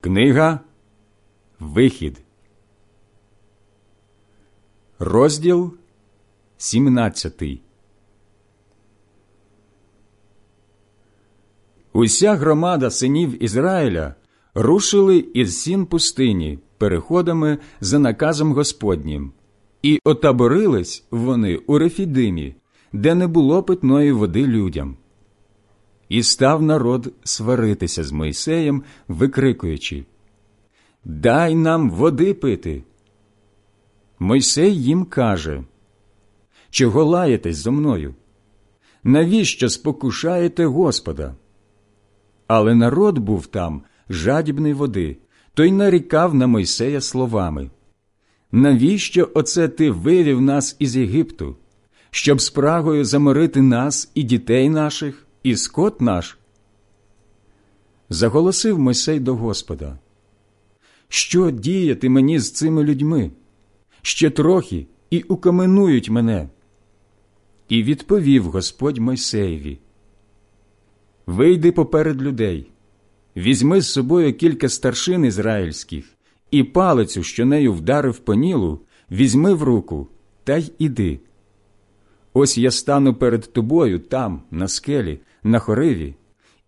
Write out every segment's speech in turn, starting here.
Книга Вихід, розділ 17 Уся громада синів Ізраїля рушили із сін пустині переходами за наказом Господнім, і отаборились вони у Рефідимі, де не було питної води людям. І став народ сваритися з Мойсеєм, викрикуючи Дай нам води пити. Мойсей їм каже Чого лаєтесь зо мною? Навіщо спокушаєте Господа? Але народ був там жадібний води, той нарікав на Мойсея словами Навіщо оце ти вивів нас із Єгипту, щоб спрагою заморити нас і дітей наших? І скот наш. Заголосив Мойсей до Господа. Що діяти мені з цими людьми? Ще трохи і укаменують мене. І відповів Господь Мойсеєві. Вийди поперед людей, візьми з собою кілька старшин ізраїльських, і палицю, що нею вдарив по нілу, візьми в руку та й іди. Ось я стану перед тобою там, на скелі, на хориві,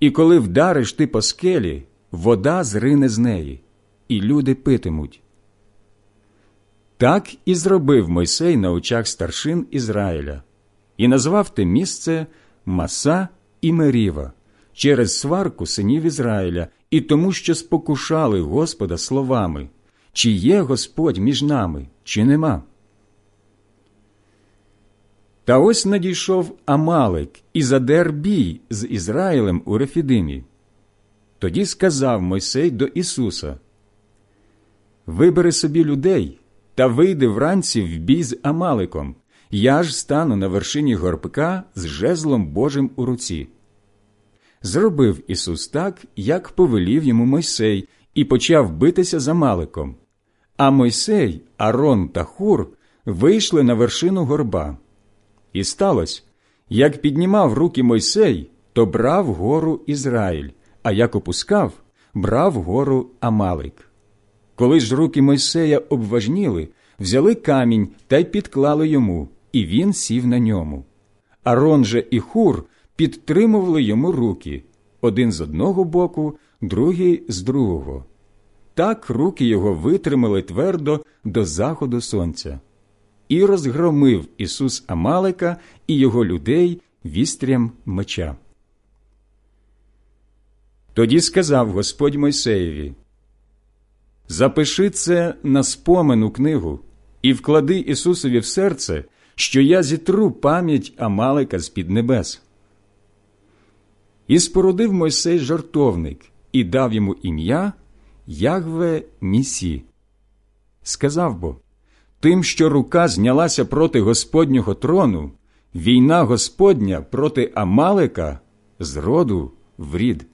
і коли вдариш ти по скелі, вода зрине з неї, і люди питимуть. Так і зробив Мойсей на очах старшин Ізраїля, і назвав те місце Маса і Меріва через сварку синів Ізраїля і тому, що спокушали Господа словами, чи є Господь між нами, чи нема. Та ось надійшов Амалик і задер бій з Ізраїлем у Рефідимі. Тоді сказав Мойсей до Ісуса: Вибери собі людей та вийди вранці в бій з Амаликом. Я ж стану на вершині горбка з жезлом Божим у руці. Зробив Ісус так, як повелів йому Мойсей, і почав битися з Амаликом. А Мойсей, Арон та Хур вийшли на вершину горба. І сталося, як піднімав руки Мойсей, то брав гору Ізраїль, а як опускав, брав гору Амалик. Коли ж руки Мойсея обважніли, взяли камінь та й підклали йому, і він сів на ньому. Арон же і хур підтримували йому руки один з одного боку, другий з другого. Так руки його витримали твердо до заходу сонця і розгромив Ісус Амалика і його людей вістрям меча. Тоді сказав Господь Мойсеєві Запиши це на спомену книгу і вклади Ісусові в серце, що я зітру пам'ять Амалика з під небес. І спорудив Мойсей жартовник і дав йому ім'я Ягве Місі. Сказав бо Тим, що рука знялася проти Господнього трону, війна Господня проти Амалика з роду в рід.